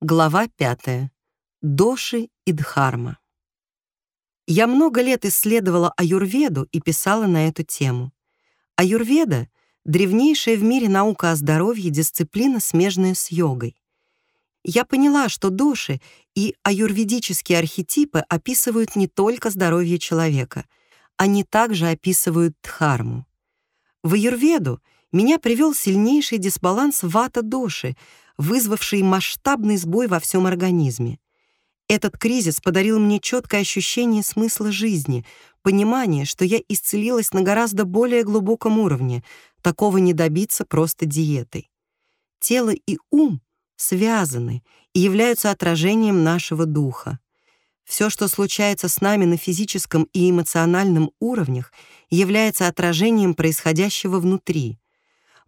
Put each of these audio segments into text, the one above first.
Глава 5. Доши и Дхарма. Я много лет исследовала аюрведу и писала на эту тему. Аюрведа — древнейшая в мире наука о здоровье, дисциплина, смежная с йогой. Я поняла, что доши и аюрведические архетипы описывают не только здоровье человека, они также описывают дхарму. В аюрведу меня привел сильнейший дисбаланс вата-доши, вызвавший масштабный сбой во всем организме. Этот кризис подарил мне четкое ощущение смысла жизни, понимание, что я исцелилась на гораздо более глубоком уровне, такого не добиться просто диетой. Тело и ум связаны и являются отражением нашего духа. Все, что случается с нами на физическом и эмоциональном уровнях, является отражением происходящего внутри.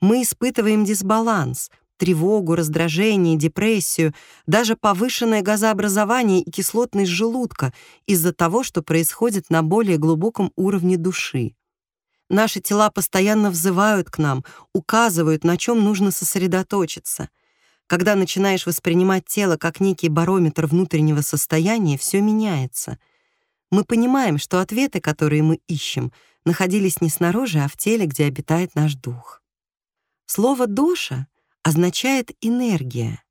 Мы испытываем дисбаланс, тревогу, раздражение, депрессию, даже повышенное газообразование и кислотность желудка из-за того, что происходит на более глубоком уровне души. Наши тела постоянно взывают к нам, указывают, на чем нужно сосредоточиться. Когда начинаешь воспринимать тело как некий барометр внутреннего состояния, все меняется. Мы понимаем, что ответы, которые мы ищем, находились не снаружи, а в теле, где обитает наш дух. Слово «доша» означает «энергия».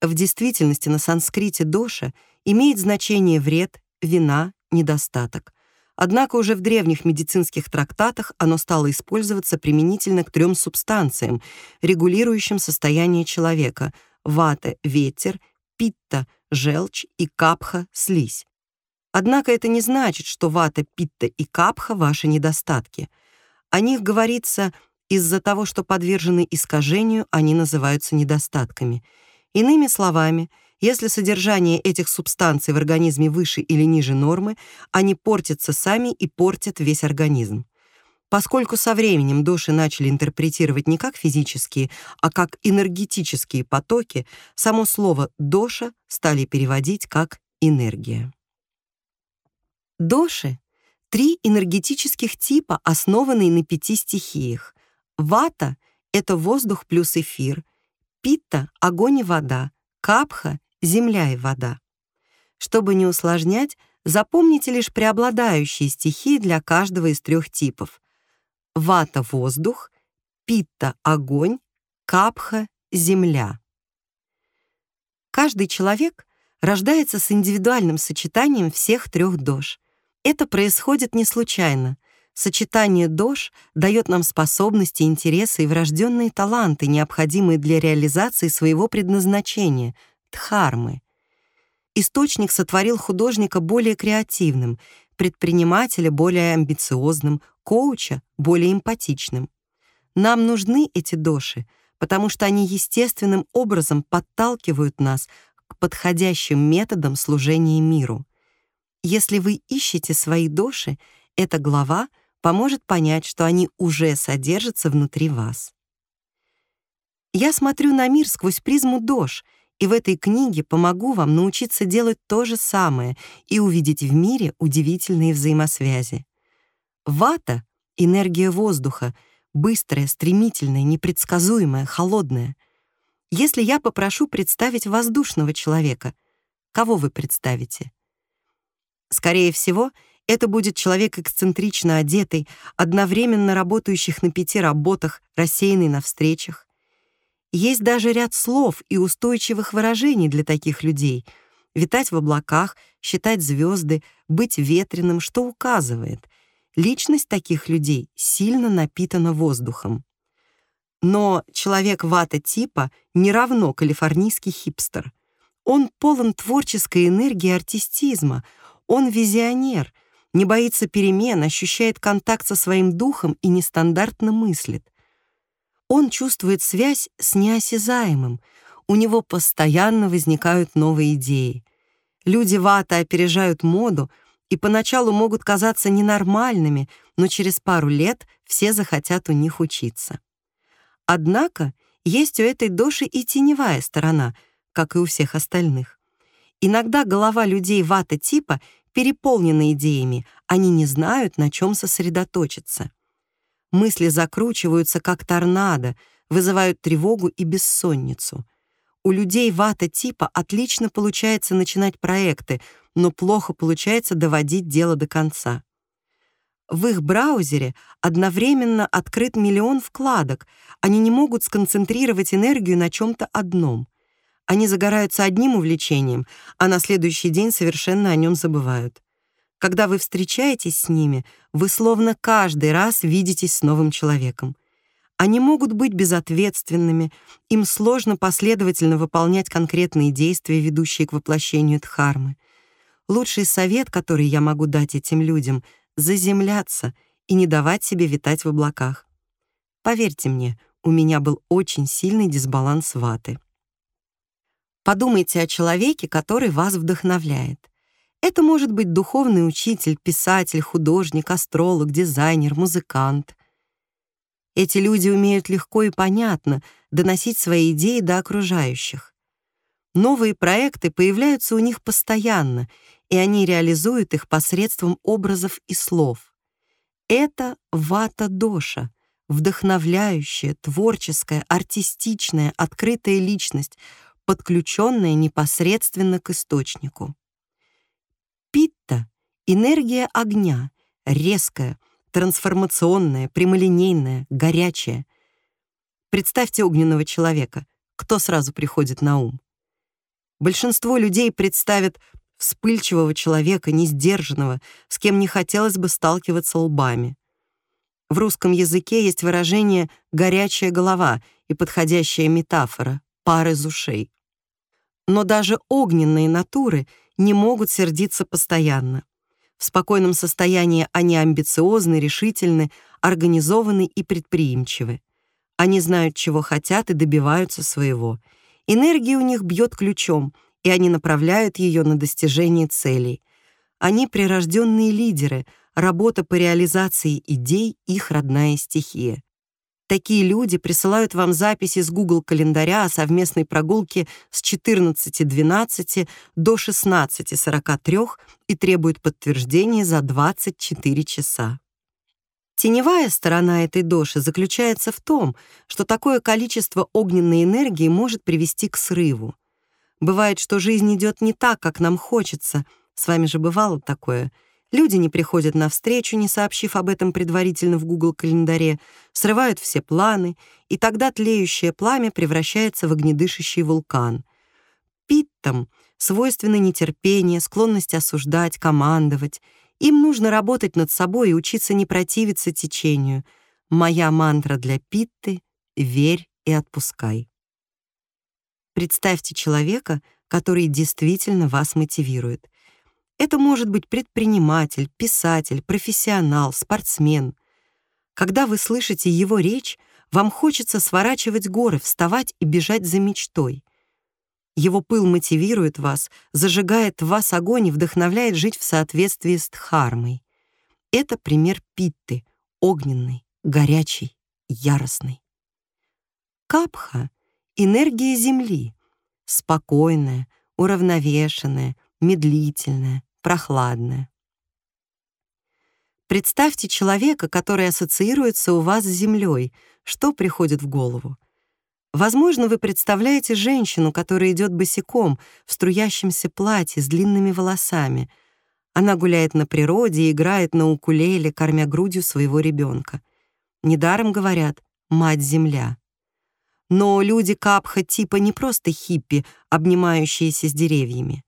В действительности на санскрите «доша» имеет значение вред, вина, недостаток. Однако уже в древних медицинских трактатах оно стало использоваться применительно к трем субстанциям, регулирующим состояние человека — вата — ветер, питта — желчь и капха — слизь. Однако это не значит, что вата, питта и капха — ваши недостатки. О них говорится — из-за того, что подвержены искажению, они называются недостатками. Иными словами, если содержание этих субстанций в организме выше или ниже нормы, они портятся сами и портят весь организм. Поскольку со временем души начали интерпретировать не как физические, а как энергетические потоки, само слово «доша» стали переводить как «энергия». Доши — три энергетических типа, основанные на пяти стихиях Вата — это воздух плюс эфир, питта — огонь и вода, капха — земля и вода. Чтобы не усложнять, запомните лишь преобладающие стихии для каждого из трех типов. Вата — воздух, питта — огонь, капха — земля. Каждый человек рождается с индивидуальным сочетанием всех трех дож. Это происходит не случайно. Сочетание дож дает нам способности, интересы и врожденные таланты, необходимые для реализации своего предназначения — дхармы. Источник сотворил художника более креативным, предпринимателя более амбициозным, коуча более эмпатичным. Нам нужны эти доши, потому что они естественным образом подталкивают нас к подходящим методам служения миру. Если вы ищете свои доши, эта глава — поможет понять, что они уже содержатся внутри вас. Я смотрю на мир сквозь призму ДОЖ, и в этой книге помогу вам научиться делать то же самое и увидеть в мире удивительные взаимосвязи. Вата — энергия воздуха, быстрая, стремительная, непредсказуемая, холодная. Если я попрошу представить воздушного человека, кого вы представите? Скорее всего, — это будет человек эксцентрично одетый, одновременно работающих на пяти работах, рассеянный на встречах. Есть даже ряд слов и устойчивых выражений для таких людей. Витать в облаках, считать звезды, быть ветреным, что указывает. Личность таких людей сильно напитана воздухом. Но человек вата типа не равно калифорнийский хипстер. Он полон творческой энергии артистизма, он визионер, не боится перемен, ощущает контакт со своим духом и нестандартно мыслит. Он чувствует связь с неосязаемым, у него постоянно возникают новые идеи. Люди вата опережают моду и поначалу могут казаться ненормальными, но через пару лет все захотят у них учиться. Однако есть у этой доши и теневая сторона, как и у всех остальных. Иногда голова людей вата типа переполнены идеями, они не знают, на чем сосредоточиться. Мысли закручиваются, как торнадо, вызывают тревогу и бессонницу. У людей вата типа отлично получается начинать проекты, но плохо получается доводить дело до конца. В их браузере одновременно открыт миллион вкладок. Они не могут сконцентрировать энергию на чем-то одном. Они загораются одним увлечением, а на следующий день совершенно о нем забывают. Когда вы встречаетесь с ними, вы словно каждый раз видитесь с новым человеком. Они могут быть безответственными, им сложно последовательно выполнять конкретные действия, ведущие к воплощению дхармы. Лучший совет, который я могу дать этим людям — заземляться и не давать себе витать в облаках. Поверьте мне, у меня был очень сильный дисбаланс ваты. Подумайте о человеке, который вас вдохновляет. Это может быть духовный учитель, писатель, художник, астролог, дизайнер, музыкант. Эти люди умеют легко и понятно доносить свои идеи до окружающих. Новые проекты появляются у них постоянно, и они реализуют их посредством образов и слов. Это вата-доша, вдохновляющая, творческая, артистичная, открытая личность, подключенная непосредственно к источнику. Питта — энергия огня, резкая, трансформационная, прямолинейная, горячая. Представьте огненного человека. Кто сразу приходит на ум? Большинство людей представят вспыльчивого человека, несдержанного, с кем не хотелось бы сталкиваться лбами. В русском языке есть выражение «горячая голова» и подходящая метафора «пар из ушей». Но даже огненные натуры не могут сердиться постоянно. В спокойном состоянии они амбициозны, решительны, организованы и предприимчивы. Они знают, чего хотят и добиваются своего. Энергия у них бьет ключом, и они направляют ее на достижение целей. Они прирожденные лидеры, работа по реализации идей — их родная стихия. Такие люди присылают вам записи с Google календаря о совместной прогулке с 14.12 до 16.43 и требуют подтверждения за 24 часа. Теневая сторона этой доши заключается в том, что такое количество огненной энергии может привести к срыву. Бывает, что жизнь идет не так, как нам хочется. С вами же бывало такое — Люди не приходят на встречу, не сообщив об этом предварительно в Google календаре, срывают все планы, и тогда тлеющее пламя превращается в огнедышащий вулкан. Питтам свойственны нетерпение, склонность осуждать, командовать. Им нужно работать над собой и учиться не противиться течению. Моя мантра для Питты — верь и отпускай. Представьте человека, который действительно вас мотивирует. Это может быть предприниматель, писатель, профессионал, спортсмен. Когда вы слышите его речь, вам хочется сворачивать горы, вставать и бежать за мечтой. Его пыл мотивирует вас, зажигает в вас огонь и вдохновляет жить в соответствии с Дхармой. Это пример Питты, огненный, горячий, яростный. Капха — энергия Земли, спокойная, уравновешенная, медлительная, прохладное. Представьте человека, который ассоциируется у вас с землей. Что приходит в голову? Возможно, вы представляете женщину, которая идет босиком в струящемся платье с длинными волосами. Она гуляет на природе играет на укулеле, кормя грудью своего ребенка. Недаром говорят «мать-земля». Но люди капха типа не просто хиппи, обнимающиеся с деревьями.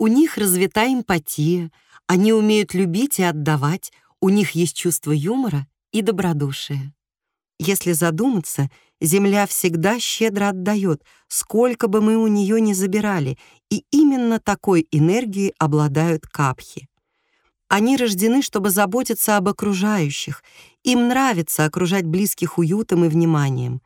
У них развита эмпатия, они умеют любить и отдавать, у них есть чувство юмора и добродушие. Если задуматься, Земля всегда щедро отдает, сколько бы мы у нее ни забирали, и именно такой энергией обладают капхи. Они рождены, чтобы заботиться об окружающих. Им нравится окружать близких уютом и вниманием.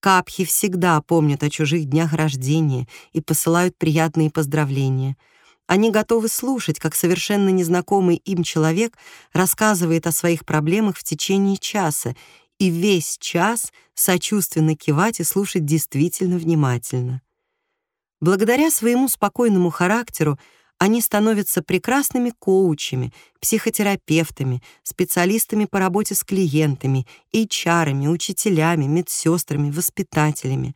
Капхи всегда помнят о чужих днях рождения и посылают приятные поздравления — они готовы слушать, как совершенно незнакомый им человек рассказывает о своих проблемах в течение часа, и весь час сочувственно кивать и слушать действительно внимательно. Благодаря своему спокойному характеру они становятся прекрасными коучами, психотерапевтами, специалистами по работе с клиентами, HR, учителями, медсестрами, воспитателями.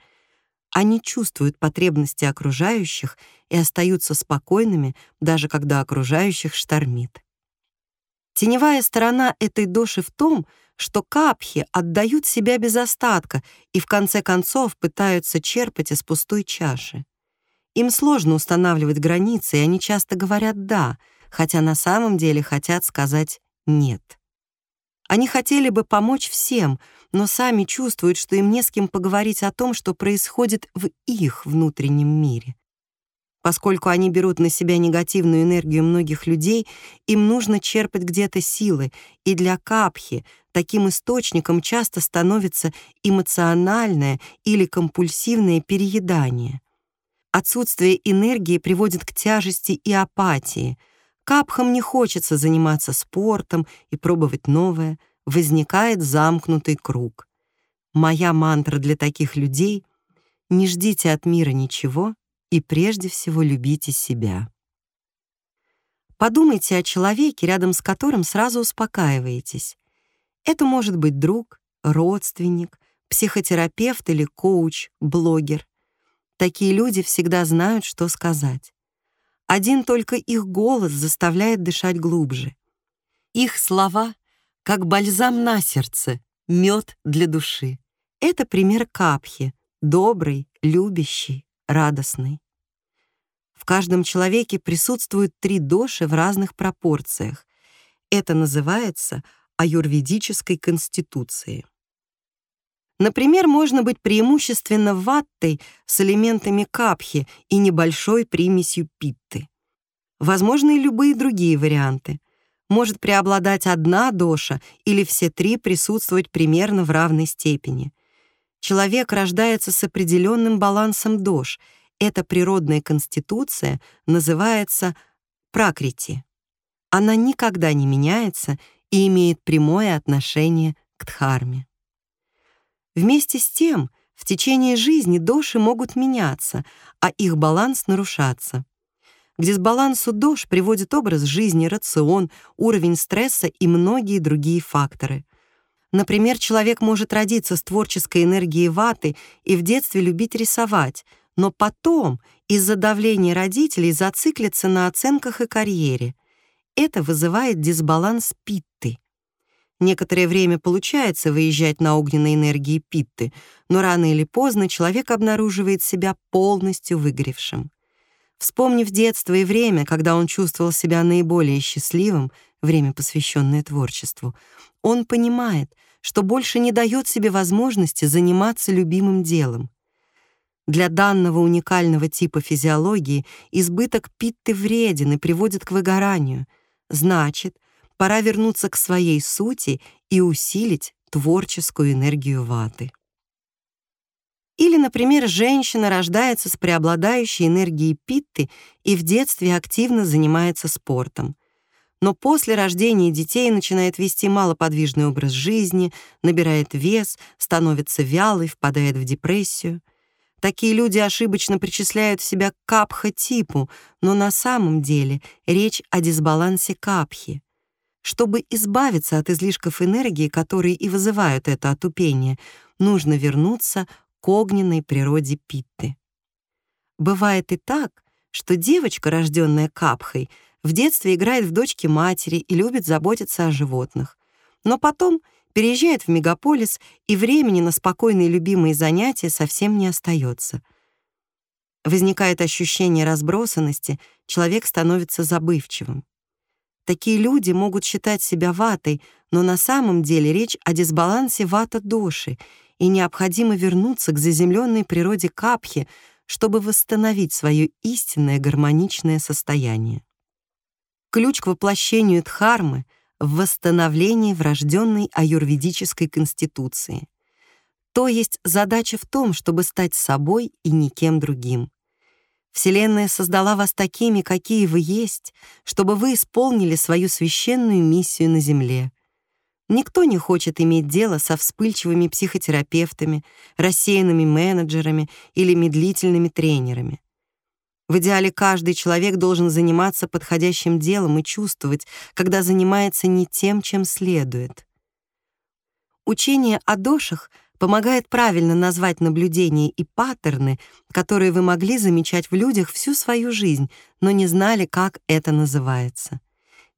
Они чувствуют потребности окружающих и остаются спокойными, даже когда окружающих штормит. Теневая сторона этой доши в том, что капхи отдают себя без остатка и в конце концов пытаются черпать из пустой чаши. Им сложно устанавливать границы, и они часто говорят «да», хотя на самом деле хотят сказать «нет». Они хотели бы помочь всем, но сами чувствуют, что им не с кем поговорить о том, что происходит в их внутреннем мире. Поскольку они берут на себя негативную энергию многих людей, им нужно черпать где-то силы, и для капхи таким источником часто становится эмоциональное или компульсивное переедание. Отсутствие энергии приводит к тяжести и апатии. Капхам не хочется заниматься спортом и пробовать новое. Возникает замкнутый круг. Моя мантра для таких людей — не ждите от мира ничего и прежде всего любите себя. Подумайте о человеке, рядом с которым сразу успокаиваетесь. Это может быть друг, родственник, психотерапевт или коуч, блогер. Такие люди всегда знают, что сказать. Один только их голос заставляет дышать глубже. Их слова — как бальзам на сердце, мед для души. Это пример капхи, добрый, любящий, радостный. В каждом человеке присутствуют три доши в разных пропорциях. Это называется аюрведической конституцией. Например, можно быть преимущественно ваттой с элементами капхи и небольшой примесью питты. Возможны и любые другие варианты. Может преобладать одна доша или все три присутствовать примерно в равной степени. Человек рождается с определенным балансом дош. Эта природная конституция называется пракрити. Она никогда не меняется и имеет прямое отношение к дхарме. Вместе с тем, в течение жизни доши могут меняться, а их баланс нарушаться. К дисбалансу дош приводит образ жизни, рацион, уровень стресса и многие другие факторы. Например, человек может родиться с творческой энергией ваты и в детстве любить рисовать, но потом из-за давления родителей зациклиться на оценках и карьере. Это вызывает дисбаланс питты. Некоторое время получается выезжать на огненной энергии питты, но рано или поздно человек обнаруживает себя полностью выгоревшим. Вспомнив детство и время, когда он чувствовал себя наиболее счастливым, время, посвященное творчеству, он понимает, что больше не дает себе возможности заниматься любимым делом. Для данного уникального типа физиологии избыток питты вреден и приводит к выгоранию. Значит, пора вернуться к своей сути и усилить творческую энергию ваты. Или, например, женщина рождается с преобладающей энергией питты и в детстве активно занимается спортом. Но после рождения детей начинает вести малоподвижный образ жизни, набирает вес, становится вялой, впадает в депрессию. Такие люди ошибочно причисляют себя к капха-типу, но на самом деле речь о дисбалансе капхи. Чтобы избавиться от излишков энергии, которые и вызывают это отупение, нужно вернуться к огненной природе Питты. Бывает и так, что девочка, рожденная капхой, в детстве играет в дочке матери и любит заботиться о животных. Но потом переезжает в мегаполис, и времени на спокойные любимые занятия совсем не остается. Возникает ощущение разбросанности, человек становится забывчивым. Такие люди могут считать себя ватой, но на самом деле речь о дисбалансе вата-доши, и необходимо вернуться к заземленной природе капхи, чтобы восстановить свое истинное гармоничное состояние. Ключ к воплощению дхармы в восстановлении врожденной аюрведической конституции. То есть задача в том, чтобы стать собой и никем другим. Вселенная создала вас такими, какие вы есть, чтобы вы исполнили свою священную миссию на Земле. Никто не хочет иметь дело со вспыльчивыми психотерапевтами, рассеянными менеджерами или медлительными тренерами. В идеале каждый человек должен заниматься подходящим делом и чувствовать, когда занимается не тем, чем следует. Учение о дошах помогает правильно назвать наблюдения и паттерны, которые вы могли замечать в людях всю свою жизнь, но не знали, как это называется.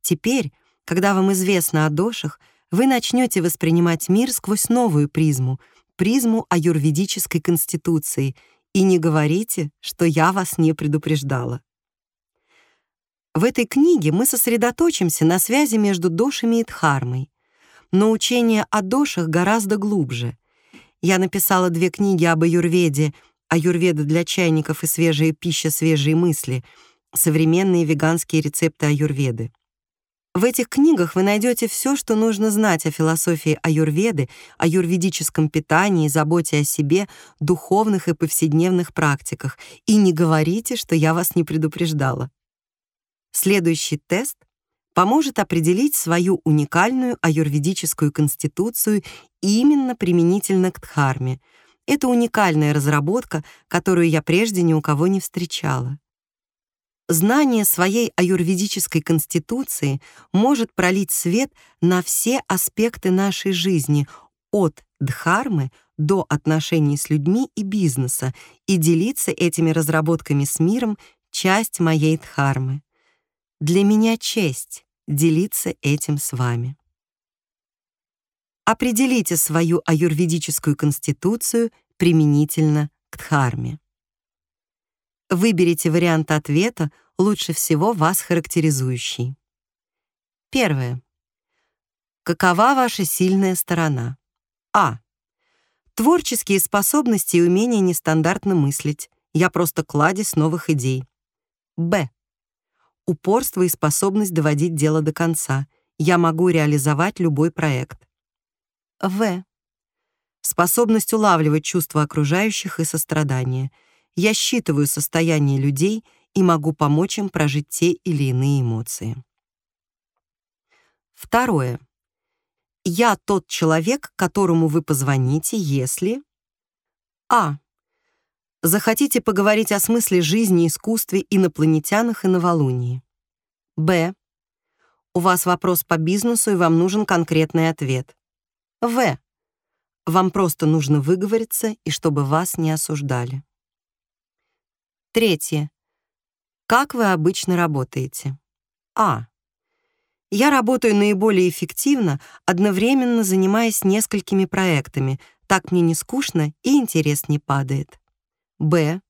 Теперь, когда вам известно о дошах, вы начнете воспринимать мир сквозь новую призму, призму аюрведической конституции, и не говорите, что я вас не предупреждала. В этой книге мы сосредоточимся на связи между дошами и дхармой. Но учение о дошах гораздо глубже. Я написала две книги об аюрведе «Аюрведа для чайников и свежая пища, свежие мысли», современные веганские рецепты аюрведы. В этих книгах вы найдете все, что нужно знать о философии аюрведы, о юрведическом питании, заботе о себе, духовных и повседневных практиках. И не говорите, что я вас не предупреждала. Следующий тест поможет определить свою уникальную аюрведическую конституцию именно применительно к Дхарме. Это уникальная разработка, которую я прежде ни у кого не встречала. Знание своей аюрведической конституции может пролить свет на все аспекты нашей жизни, от дхармы до отношений с людьми и бизнеса, и делиться этими разработками с миром — часть моей дхармы. Для меня честь делиться этим с вами. Определите свою аюрведическую конституцию применительно к дхарме. Выберите вариант ответа, лучше всего вас характеризующий. Первое. Какова ваша сильная сторона? А. Творческие способности и умение нестандартно мыслить. Я просто кладезь новых идей. Б. Упорство и способность доводить дело до конца. Я могу реализовать любой проект. В. Способность улавливать чувства окружающих и сострадание — я считываю состояние людей и могу помочь им прожить те или иные эмоции. Второе. Я тот человек, которому вы позвоните, если А. Захотите поговорить о смысле жизни, искусстве, инопланетянах и новолунии. Б. У вас вопрос по бизнесу, и вам нужен конкретный ответ. В. Вам просто нужно выговориться, и чтобы вас не осуждали. Третье. Как вы обычно работаете? А. Я работаю наиболее эффективно, одновременно занимаясь несколькими проектами. Так мне не скучно и интерес не падает. Б.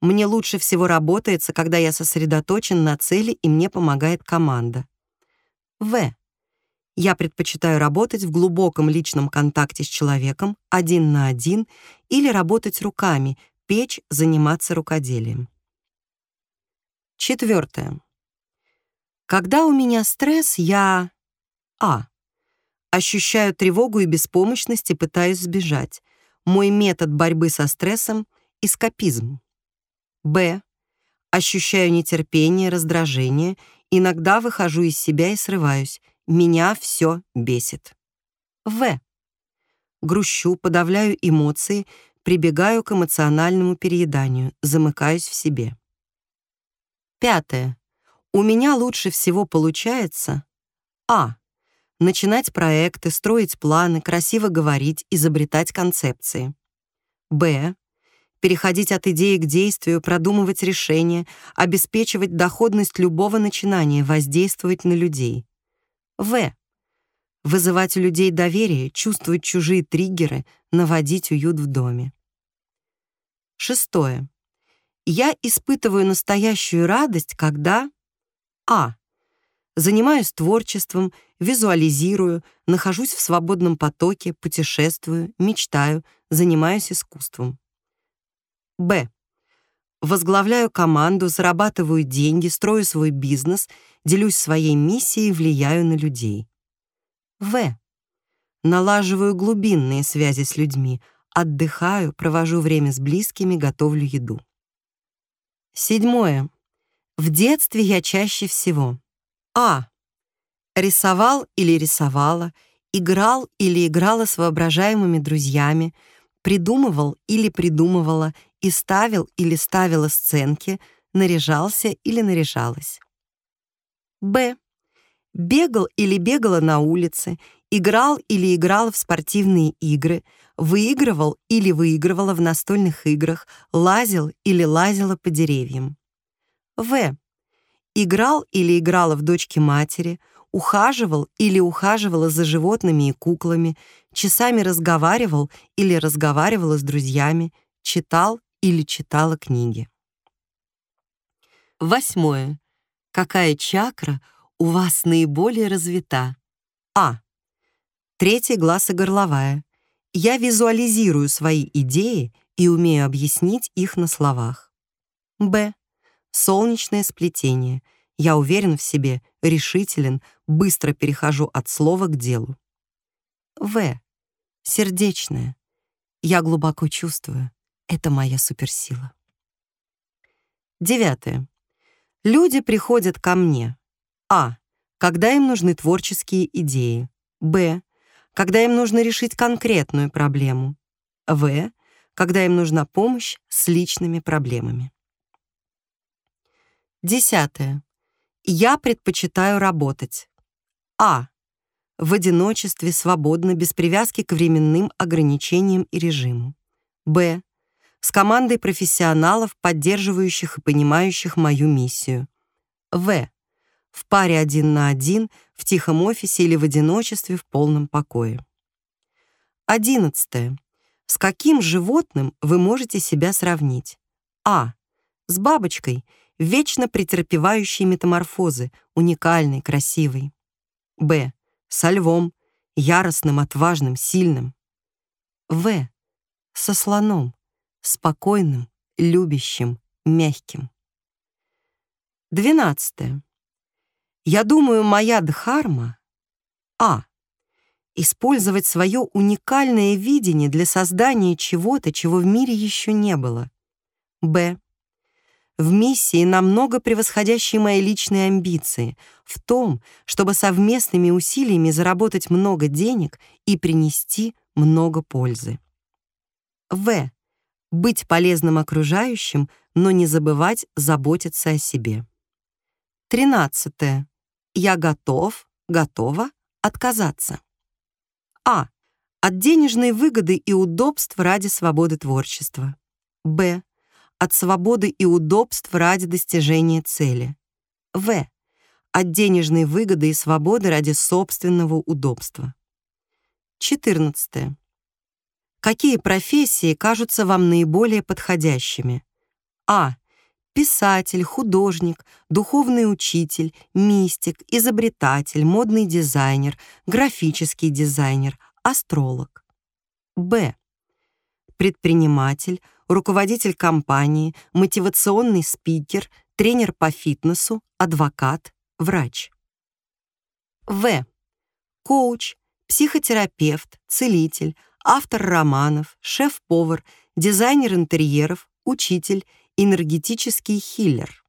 Мне лучше всего работается, когда я сосредоточен на цели и мне помогает команда. В. Я предпочитаю работать в глубоком личном контакте с человеком, один на один, или работать руками, печь, заниматься рукоделием. Четвертое. Когда у меня стресс, я А. Ощущаю тревогу и беспомощность и пытаюсь сбежать. Мой метод борьбы со стрессом — эскапизм. Б. Ощущаю нетерпение, раздражение, иногда выхожу из себя и срываюсь. Меня все бесит. В. Грущу, подавляю эмоции, прибегаю к эмоциональному перееданию, замыкаюсь в себе. Пятое. У меня лучше всего получается А. Начинать проекты, строить планы, красиво говорить, изобретать концепции. Б. Переходить от идеи к действию, продумывать решения, обеспечивать доходность любого начинания, воздействовать на людей. В. Вызывать у людей доверие, чувствовать чужие триггеры, наводить уют в доме. Шестое. Я испытываю настоящую радость, когда А. Занимаюсь творчеством, визуализирую, нахожусь в свободном потоке, путешествую, мечтаю, занимаюсь искусством. Б. Возглавляю команду, зарабатываю деньги, строю свой бизнес, делюсь своей миссией, влияю на людей. В. Налаживаю глубинные связи с людьми, отдыхаю, провожу время с близкими, готовлю еду. Седьмое. В детстве я чаще всего А. Рисовал или рисовала, играл или играла с воображаемыми друзьями, придумывал или придумывала и ставил или ставила сценки, наряжался или наряжалась. Б. Бегал или бегала на улице, играл или играла в спортивные игры, выигрывал или выигрывала в настольных играх, лазил или лазила по деревьям. В. Играл или играла в дочки матери, ухаживал или ухаживала за животными и куклами, часами разговаривал или разговаривала с друзьями, читал или читала книги. Восьмое. Какая чакра у вас наиболее развита? А. Третий глаз и горловая. Я визуализирую свои идеи и умею объяснить их на словах. Б. Солнечное сплетение. Я уверен в себе, решителен, быстро перехожу от слова к делу. В. Сердечное. Я глубоко чувствую. Это моя суперсила. Девятое. Люди приходят ко мне. А. Когда им нужны творческие идеи. Б. Когда им нужно решить конкретную проблему. В. Когда им нужна помощь с личными проблемами. Десятое. Я предпочитаю работать. А. В одиночестве, свободно, без привязки к временным ограничениям и режиму. Б. С командой профессионалов, поддерживающих и понимающих мою миссию. В. В паре один на один, в тихом офисе или в одиночестве в полном покое. Одиннадцатое. С каким животным вы можете себя сравнить? А. С бабочкой — вечно претерпевающий метаморфозы, уникальный, красивый. Б. Со львом, яростным, отважным, сильным. В. Со слоном, спокойным, любящим, мягким. Двенадцатое. Я думаю, моя дхарма А. Использовать свое уникальное видение для создания чего-то, чего в мире еще не было. Б в миссии, намного превосходящей мои личные амбиции, в том, чтобы совместными усилиями заработать много денег и принести много пользы. В. Быть полезным окружающим, но не забывать заботиться о себе. 13. Я готов, готова отказаться. А. От денежной выгоды и удобств ради свободы творчества. Б от свободы и удобств ради достижения цели. В. От денежной выгоды и свободы ради собственного удобства. 14. Какие профессии кажутся вам наиболее подходящими? А. Писатель, художник, духовный учитель, мистик, изобретатель, модный дизайнер, графический дизайнер, астролог. Б. Предприниматель, руководитель компании, мотивационный спикер, тренер по фитнесу, адвокат, врач. В. Коуч, психотерапевт, целитель, автор романов, шеф-повар, дизайнер интерьеров, учитель, энергетический хиллер.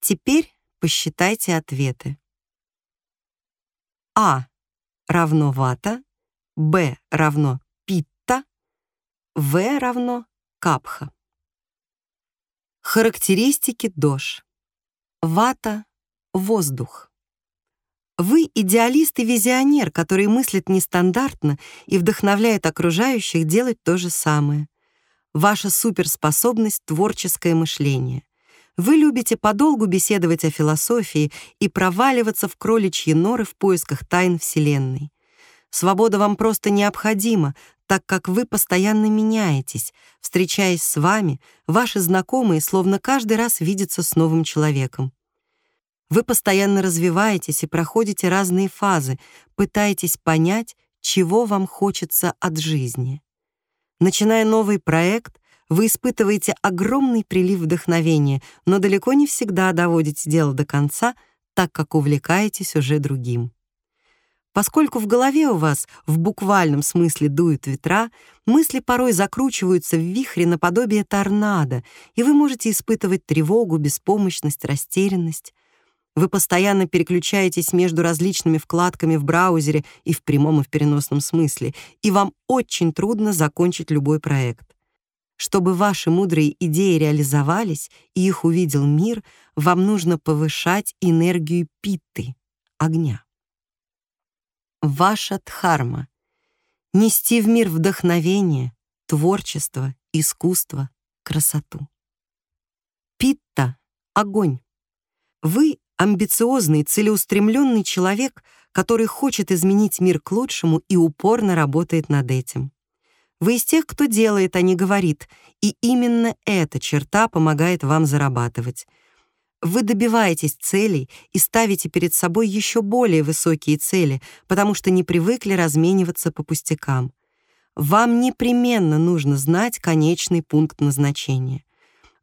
Теперь посчитайте ответы. А равно вата, Б равно питта, В равно Капха. Характеристики ДОЖ. Вата — воздух. Вы идеалист и визионер, который мыслит нестандартно и вдохновляет окружающих делать то же самое. Ваша суперспособность — творческое мышление. Вы любите подолгу беседовать о философии и проваливаться в кроличьи норы в поисках тайн Вселенной. Свобода вам просто необходима, так как вы постоянно меняетесь. Встречаясь с вами, ваши знакомые словно каждый раз видятся с новым человеком. Вы постоянно развиваетесь и проходите разные фазы, пытаетесь понять, чего вам хочется от жизни. Начиная новый проект, вы испытываете огромный прилив вдохновения, но далеко не всегда доводите дело до конца, так как увлекаетесь уже другим. Поскольку в голове у вас в буквальном смысле дуют ветра, мысли порой закручиваются в вихре наподобие торнадо, и вы можете испытывать тревогу, беспомощность, растерянность. Вы постоянно переключаетесь между различными вкладками в браузере и в прямом и в переносном смысле, и вам очень трудно закончить любой проект. Чтобы ваши мудрые идеи реализовались и их увидел мир, вам нужно повышать энергию питты, огня ваша дхарма. нести в мир вдохновение, творчество, искусство, красоту. Питта — огонь. Вы — амбициозный, целеустремленный человек, который хочет изменить мир к лучшему и упорно работает над этим. Вы из тех, кто делает, а не говорит, и именно эта черта помогает вам зарабатывать. Вы добиваетесь целей и ставите перед собой еще более высокие цели, потому что не привыкли размениваться по пустякам. Вам непременно нужно знать конечный пункт назначения.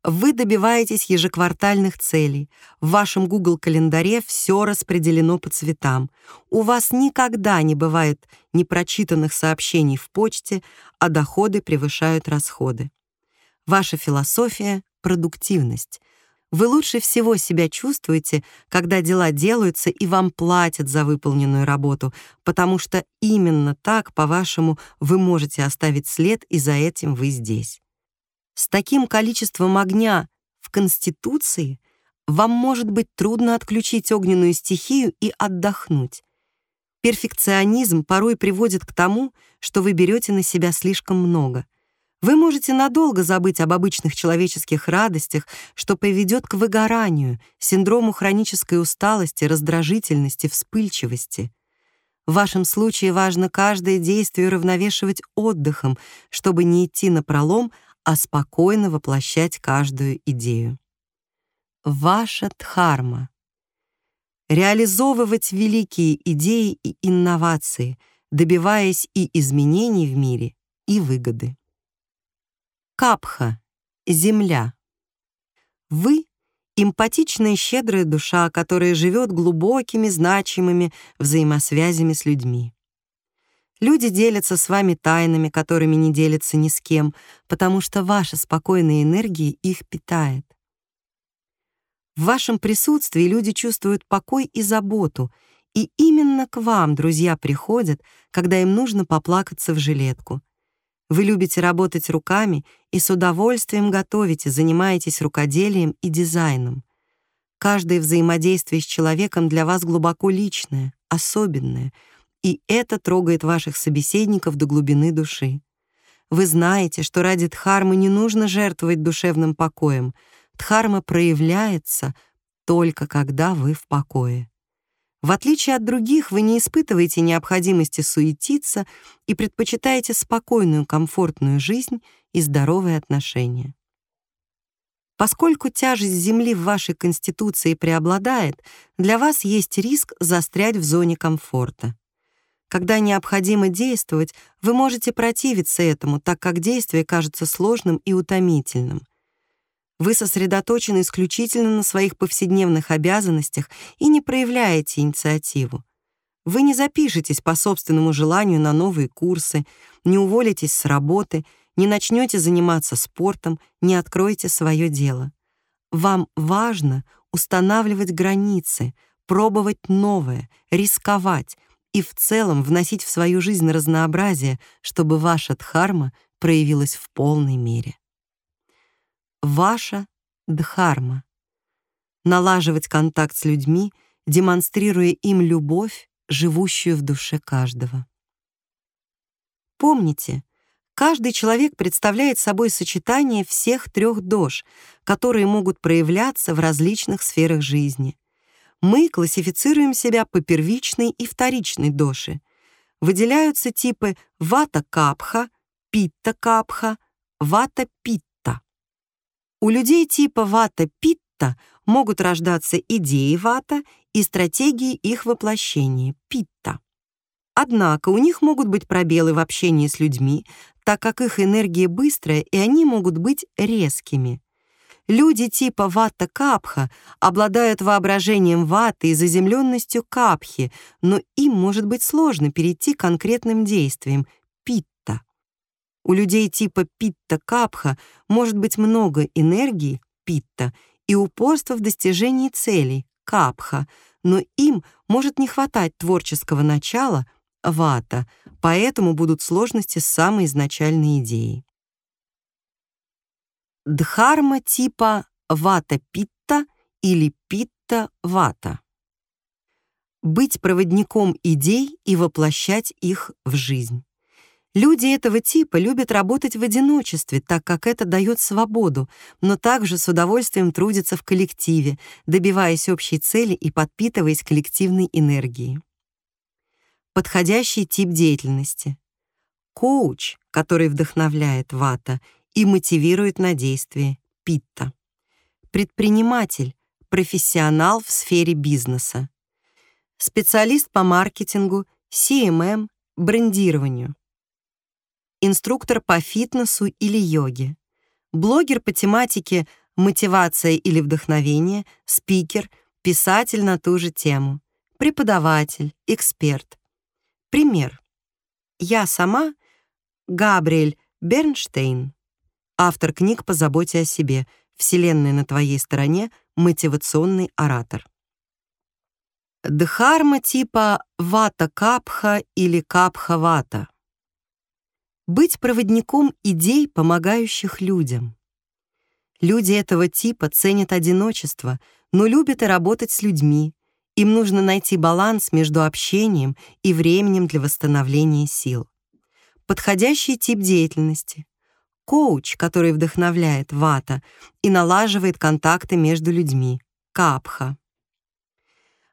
Вы добиваетесь ежеквартальных целей. В вашем Google-календаре все распределено по цветам. У вас никогда не бывает непрочитанных сообщений в почте, а доходы превышают расходы. Ваша философия — продуктивность. Вы лучше всего себя чувствуете, когда дела делаются и вам платят за выполненную работу, потому что именно так, по-вашему, вы можете оставить след, и за этим вы здесь. С таким количеством огня в Конституции вам может быть трудно отключить огненную стихию и отдохнуть. Перфекционизм порой приводит к тому, что вы берете на себя слишком много — вы можете надолго забыть об обычных человеческих радостях, что приведет к выгоранию, синдрому хронической усталости, раздражительности, вспыльчивости. В вашем случае важно каждое действие равновешивать отдыхом, чтобы не идти на пролом, а спокойно воплощать каждую идею. Ваша дхарма. Реализовывать великие идеи и инновации, добиваясь и изменений в мире, и выгоды. Капха — земля. Вы — эмпатичная щедрая душа, которая живет глубокими, значимыми взаимосвязями с людьми. Люди делятся с вами тайнами, которыми не делятся ни с кем, потому что ваша спокойная энергия их питает. В вашем присутствии люди чувствуют покой и заботу, и именно к вам друзья приходят, когда им нужно поплакаться в жилетку — вы любите работать руками и с удовольствием готовите, занимаетесь рукоделием и дизайном. Каждое взаимодействие с человеком для вас глубоко личное, особенное, и это трогает ваших собеседников до глубины души. Вы знаете, что ради Дхармы не нужно жертвовать душевным покоем. Дхарма проявляется только когда вы в покое. В отличие от других, вы не испытываете необходимости суетиться и предпочитаете спокойную, комфортную жизнь и здоровые отношения. Поскольку тяжесть Земли в вашей конституции преобладает, для вас есть риск застрять в зоне комфорта. Когда необходимо действовать, вы можете противиться этому, так как действие кажется сложным и утомительным. Вы сосредоточены исключительно на своих повседневных обязанностях и не проявляете инициативу. Вы не запишетесь по собственному желанию на новые курсы, не уволитесь с работы, не начнете заниматься спортом, не откроете свое дело. Вам важно устанавливать границы, пробовать новое, рисковать и в целом вносить в свою жизнь разнообразие, чтобы ваша дхарма проявилась в полной мере ваша дхарма. Налаживать контакт с людьми, демонстрируя им любовь, живущую в душе каждого. Помните, каждый человек представляет собой сочетание всех трех дож, которые могут проявляться в различных сферах жизни. Мы классифицируем себя по первичной и вторичной доше. Выделяются типы вата-капха, питта-капха, вата-питта. У людей типа вата-питта могут рождаться идеи вата и стратегии их воплощения питта. Однако у них могут быть пробелы в общении с людьми, так как их энергия быстрая, и они могут быть резкими. Люди типа вата-капха обладают воображением ваты и заземленностью капхи, но им может быть сложно перейти к конкретным действиям питта. У людей типа питта-капха может быть много энергии, питта, и упорства в достижении целей, капха, но им может не хватать творческого начала, вата, поэтому будут сложности с самой изначальной идеей. Дхарма типа вата-питта или питта-вата. Быть проводником идей и воплощать их в жизнь. Люди этого типа любят работать в одиночестве, так как это дает свободу, но также с удовольствием трудятся в коллективе, добиваясь общей цели и подпитываясь коллективной энергией. Подходящий тип деятельности. Коуч, который вдохновляет вата и мотивирует на действие питта. Предприниматель, профессионал в сфере бизнеса. Специалист по маркетингу, CMM, брендированию инструктор по фитнесу или йоге, блогер по тематике мотивация или вдохновение, спикер, писатель на ту же тему, преподаватель, эксперт. Пример. Я сама Габриэль Бернштейн, автор книг по заботе о себе, «Вселенная на твоей стороне», мотивационный оратор. Дхарма типа вата-капха или капха-вата быть проводником идей, помогающих людям. Люди этого типа ценят одиночество, но любят и работать с людьми. Им нужно найти баланс между общением и временем для восстановления сил. Подходящий тип деятельности. Коуч, который вдохновляет вата и налаживает контакты между людьми. Капха.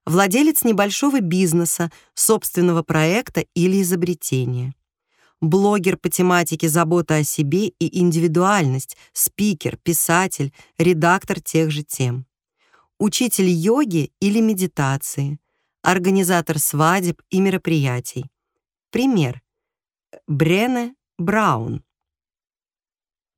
Владелец небольшого бизнеса, собственного проекта или изобретения блогер по тематике забота о себе и индивидуальность, спикер, писатель, редактор тех же тем. Учитель йоги или медитации, организатор свадеб и мероприятий. Пример. Брене Браун.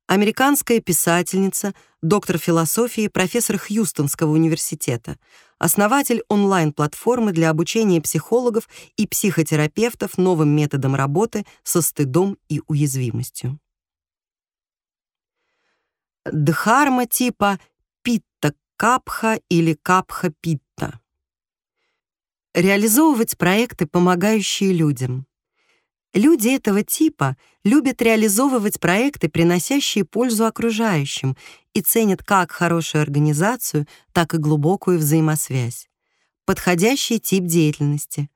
Американская писательница, доктор философии, профессор Хьюстонского университета, основатель онлайн-платформы для обучения психологов и психотерапевтов новым методам работы со стыдом и уязвимостью. Дхарма типа питта-капха или капха-питта. Реализовывать проекты, помогающие людям. Люди этого типа любят реализовывать проекты, приносящие пользу окружающим, и ценят как хорошую организацию, так и глубокую взаимосвязь. Подходящий тип деятельности.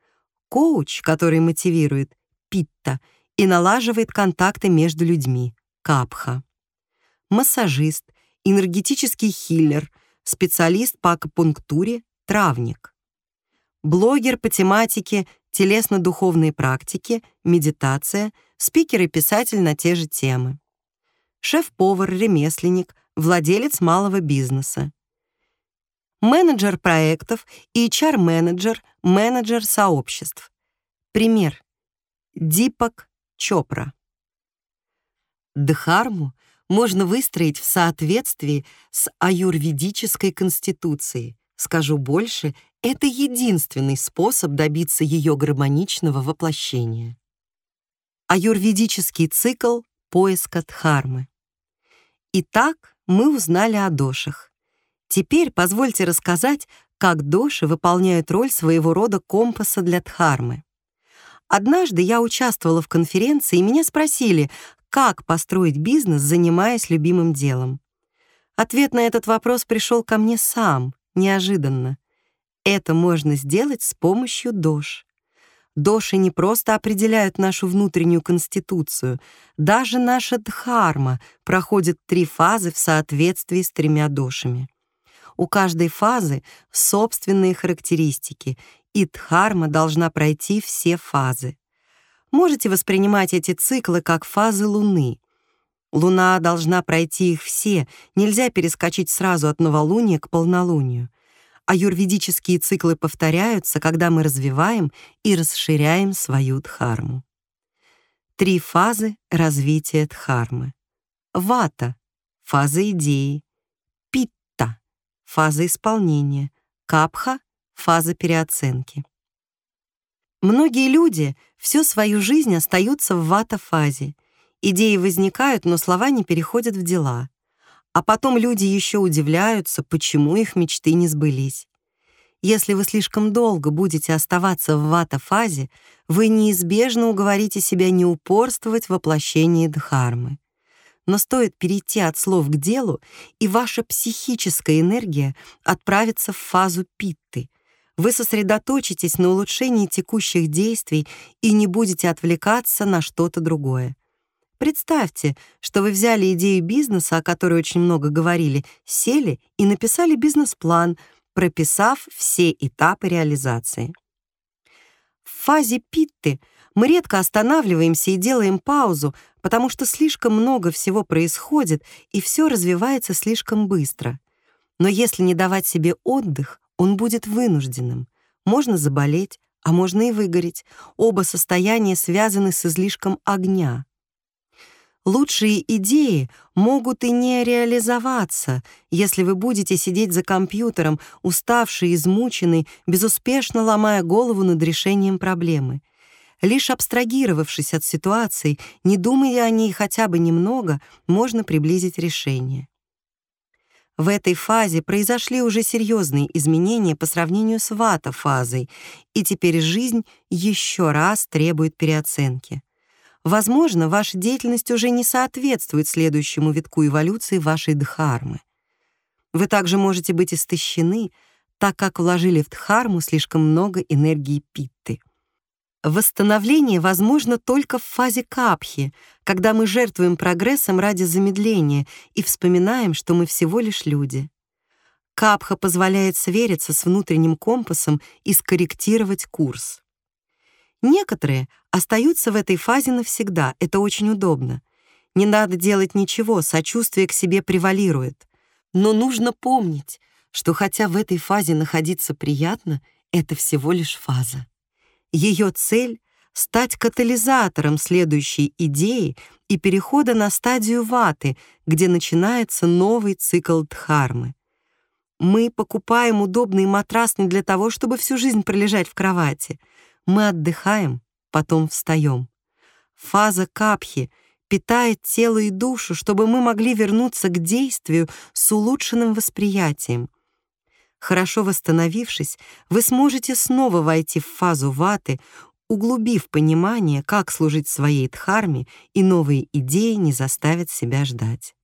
Коуч, который мотивирует, питта, и налаживает контакты между людьми, капха. Массажист, энергетический хиллер, специалист по акупунктуре, травник. Блогер по тематике телесно-духовные практики, медитация, спикер и писатель на те же темы. Шеф-повар, ремесленник, владелец малого бизнеса. Менеджер проектов HR-менеджер, менеджер сообществ. Пример. Дипак Чопра. Дхарму можно выстроить в соответствии с аюрведической конституцией. Скажу больше, это единственный способ добиться ее гармоничного воплощения. Аюрведический цикл поиска Дхармы. Итак, мы узнали о дошах. Теперь позвольте рассказать, как доши выполняют роль своего рода компаса для Дхармы. Однажды я участвовала в конференции, и меня спросили, как построить бизнес, занимаясь любимым делом. Ответ на этот вопрос пришел ко мне сам, неожиданно. Это можно сделать с помощью ДОЖ. Доши не просто определяют нашу внутреннюю конституцию, даже наша дхарма проходит три фазы в соответствии с тремя дошами. У каждой фазы собственные характеристики, и дхарма должна пройти все фазы. Можете воспринимать эти циклы как фазы Луны. Луна должна пройти их все, нельзя перескочить сразу от новолуния к полнолунию а юрведические циклы повторяются, когда мы развиваем и расширяем свою дхарму. Три фазы развития дхармы. Вата — фаза идеи, питта — фаза исполнения, капха — фаза переоценки. Многие люди всю свою жизнь остаются в вата-фазе. Идеи возникают, но слова не переходят в дела. А потом люди еще удивляются, почему их мечты не сбылись. Если вы слишком долго будете оставаться в вата-фазе, вы неизбежно уговорите себя не упорствовать в воплощении дхармы. Но стоит перейти от слов к делу, и ваша психическая энергия отправится в фазу питты. вы сосредоточитесь на улучшении текущих действий и не будете отвлекаться на что-то другое. Представьте, что вы взяли идею бизнеса, о которой очень много говорили, сели и написали бизнес-план, прописав все этапы реализации. В фазе питты мы редко останавливаемся и делаем паузу, потому что слишком много всего происходит, и все развивается слишком быстро. Но если не давать себе отдых, он будет вынужденным. Можно заболеть, а можно и выгореть. Оба состояния связаны с излишком огня. Лучшие идеи могут и не реализоваться, если вы будете сидеть за компьютером, уставший, измученный, безуспешно ломая голову над решением проблемы. Лишь абстрагировавшись от ситуации, не думая о ней хотя бы немного, можно приблизить решение. В этой фазе произошли уже серьезные изменения по сравнению с вата-фазой, и теперь жизнь еще раз требует переоценки. Возможно, ваша деятельность уже не соответствует следующему витку эволюции вашей дхармы. Вы также можете быть истощены, так как вложили в дхарму слишком много энергии питты. Восстановление возможно только в фазе капхи, когда мы жертвуем прогрессом ради замедления и вспоминаем, что мы всего лишь люди. Капха позволяет свериться с внутренним компасом и скорректировать курс. Некоторые остаются в этой фазе навсегда, это очень удобно. Не надо делать ничего, сочувствие к себе превалирует. Но нужно помнить, что хотя в этой фазе находиться приятно, это всего лишь фаза. Ее цель — стать катализатором следующей идеи и перехода на стадию ваты, где начинается новый цикл дхармы. Мы покупаем удобный матрас не для того, чтобы всю жизнь пролежать в кровати — мы отдыхаем, потом встаем. Фаза капхи питает тело и душу, чтобы мы могли вернуться к действию с улучшенным восприятием. Хорошо восстановившись, вы сможете снова войти в фазу ваты, углубив понимание, как служить своей дхарме, и новые идеи не заставят себя ждать.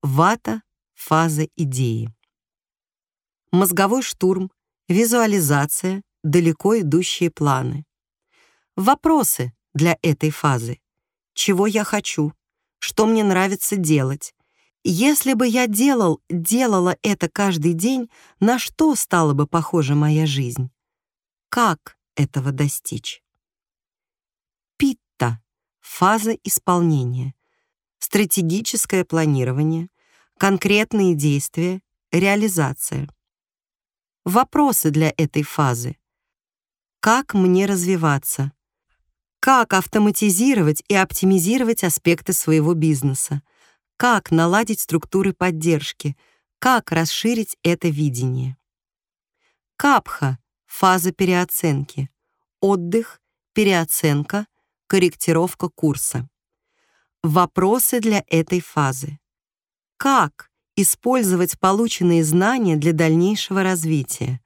Вата — фаза идеи. Мозговой штурм, визуализация, далеко идущие планы. Вопросы для этой фазы. Чего я хочу? Что мне нравится делать? Если бы я делал, делала это каждый день, на что стала бы похожа моя жизнь? Как этого достичь? Питта — фаза исполнения, стратегическое планирование, конкретные действия, реализация. Вопросы для этой фазы. Как мне развиваться? Как автоматизировать и оптимизировать аспекты своего бизнеса? Как наладить структуры поддержки? Как расширить это видение? Капха — фаза переоценки. Отдых, переоценка, корректировка курса. Вопросы для этой фазы. Как использовать полученные знания для дальнейшего развития?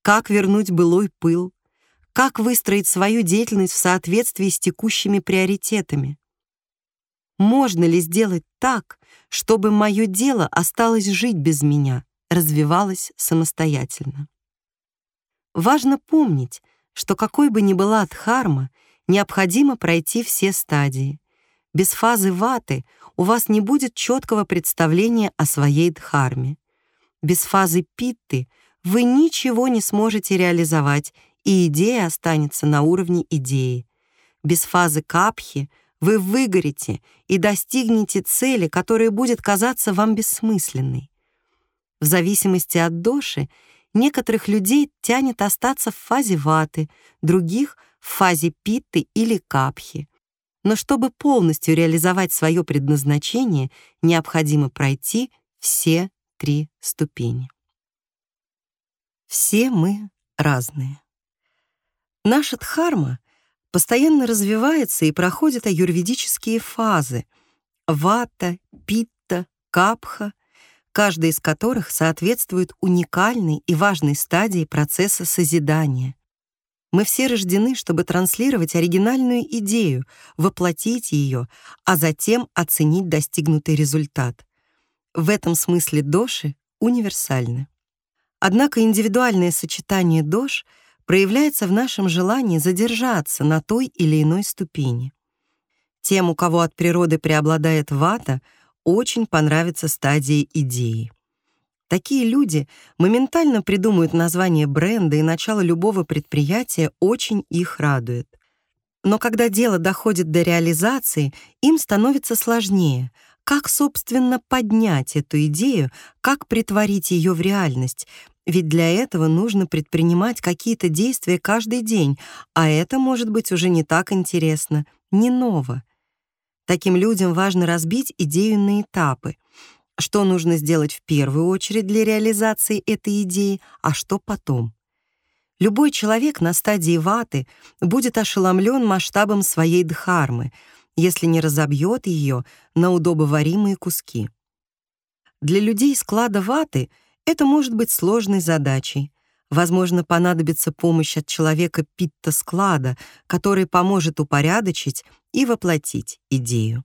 Как вернуть былой пыл, как выстроить свою деятельность в соответствии с текущими приоритетами? Можно ли сделать так, чтобы мое дело осталось жить без меня, развивалось самостоятельно? Важно помнить, что какой бы ни была дхарма, необходимо пройти все стадии. Без фазы ваты у вас не будет четкого представления о своей дхарме. Без фазы питты вы ничего не сможете реализовать и идея останется на уровне идеи. Без фазы капхи вы выгорите и достигнете цели, которая будет казаться вам бессмысленной. В зависимости от доши некоторых людей тянет остаться в фазе ваты, других — в фазе питты или капхи. Но чтобы полностью реализовать свое предназначение, необходимо пройти все три ступени. Все мы разные. Наша дхарма постоянно развивается и проходит аюрведические фазы — вата, питта, капха, каждая из которых соответствует уникальной и важной стадии процесса созидания. Мы все рождены, чтобы транслировать оригинальную идею, воплотить ее, а затем оценить достигнутый результат. В этом смысле доши универсальны. Однако индивидуальное сочетание дож проявляется в нашем желании задержаться на той или иной ступени. Тем, у кого от природы преобладает вата, очень понравится стадия идеи. Такие люди моментально придумают название бренда и начало любого предприятия очень их радует. Но когда дело доходит до реализации, им становится сложнее. Как, собственно, поднять эту идею, как притворить ее в реальность? Ведь для этого нужно предпринимать какие-то действия каждый день, а это может быть уже не так интересно, не ново. Таким людям важно разбить идею на этапы. Что нужно сделать в первую очередь для реализации этой идеи, а что потом. Любой человек на стадии ваты будет ошеломлен масштабом своей дхармы, если не разобьет ее на удобоваримые куски. Для людей склада ваты это может быть сложной задачей. Возможно, понадобится помощь от человека питта-склада, который поможет упорядочить и воплотить идею.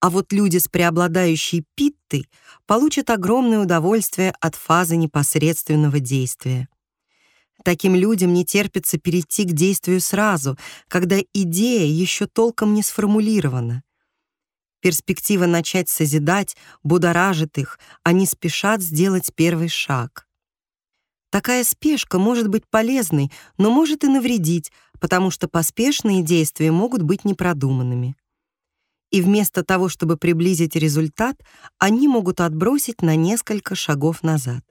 А вот люди с преобладающей питтой получат огромное удовольствие от фазы непосредственного действия. Таким людям не терпится перейти к действию сразу, когда идея еще толком не сформулирована. Перспектива начать созидать будоражит их, они спешат сделать первый шаг. Такая спешка может быть полезной, но может и навредить, потому что поспешные действия могут быть непродуманными. И вместо того, чтобы приблизить результат, они могут отбросить на несколько шагов назад.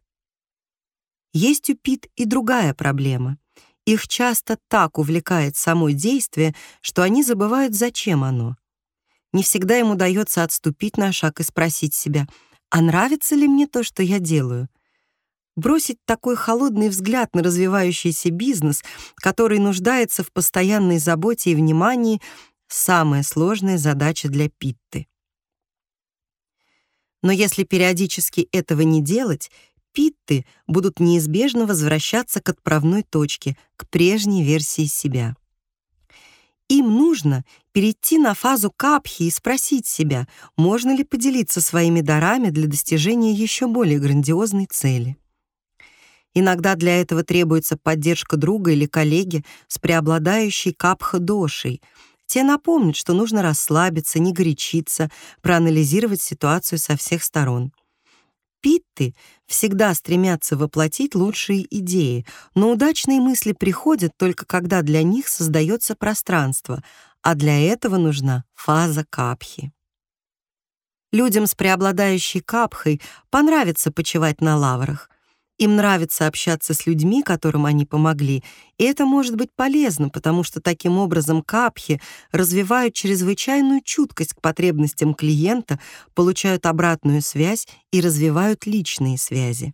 Есть у Пит и другая проблема. Их часто так увлекает само действие, что они забывают, зачем оно. Не всегда им удается отступить на шаг и спросить себя, а нравится ли мне то, что я делаю? Бросить такой холодный взгляд на развивающийся бизнес, который нуждается в постоянной заботе и внимании, самая сложная задача для Питты. Но если периодически этого не делать, питты будут неизбежно возвращаться к отправной точке, к прежней версии себя. Им нужно перейти на фазу капхи и спросить себя, можно ли поделиться своими дарами для достижения еще более грандиозной цели. Иногда для этого требуется поддержка друга или коллеги с преобладающей капха-дошей. Те напомнят, что нужно расслабиться, не горячиться, проанализировать ситуацию со всех сторон. Питты всегда стремятся воплотить лучшие идеи, но удачные мысли приходят только когда для них создается пространство, а для этого нужна фаза капхи. Людям с преобладающей капхой понравится почивать на лаврах, им нравится общаться с людьми, которым они помогли, и это может быть полезно, потому что таким образом капхи развивают чрезвычайную чуткость к потребностям клиента, получают обратную связь и развивают личные связи.